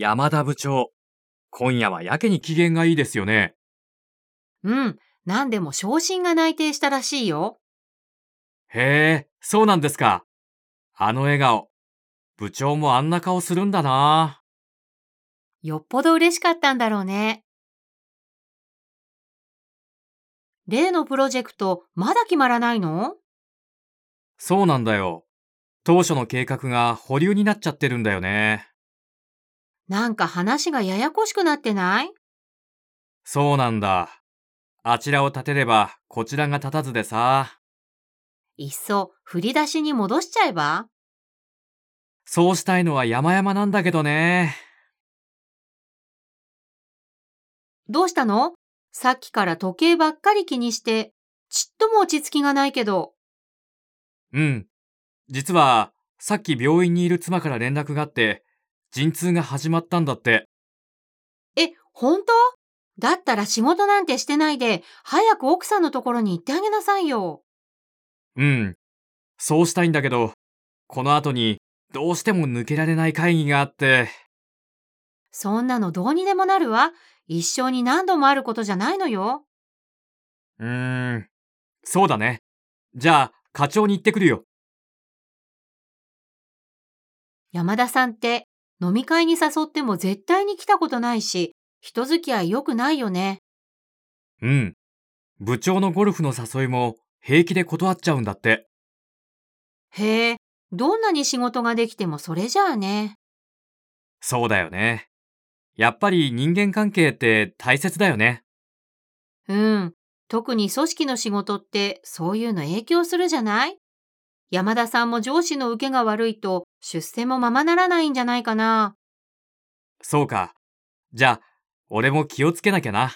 山田部長、今夜はやけに機嫌がいいですよね。うん、何でも昇進が内定したらしいよ。へえ、そうなんですか。あの笑顔、部長もあんな顔するんだな。よっぽど嬉しかったんだろうね。例のプロジェクト、まだ決まらないの？そうなんだよ。当初の計画が保留になっちゃってるんだよね。なんか話がややこしくなってない？そうなんだ。あちらを立てればこちらが立たずでさ。いっそ振り出しに戻しちゃえば？そうしたいのは山々なんだけどね。どうしたの？さっきから時計ばっかり気にして、ちっとも落ち着きがないけど。うん。実は、さっき病院にいる妻から連絡があって、陣痛が始まったんだって。え、本当？だったら仕事なんてしてないで、早く奥さんのところに行ってあげなさいよ。うん。そうしたいんだけど、この後にどうしても抜けられない会議があって。そんなのどうにでもなるわ。一生に何度もあることじゃないのよ。うーん。そうだね。じゃあ、課長に行ってくるよ。山田さんって飲み会に誘っても絶対に来たことないし、人付き合い良くないよね。うん。部長のゴルフの誘いも平気で断っちゃうんだって。へえ、どんなに仕事ができてもそれじゃあね。そうだよね。やっぱり人間関係って大切だよね。うん。特に組織の仕事ってそういうの影響するじゃない？山田さんも上司の受けが悪いと出世もままならないんじゃないかな。そうか。じゃあ、俺も気をつけなきゃな。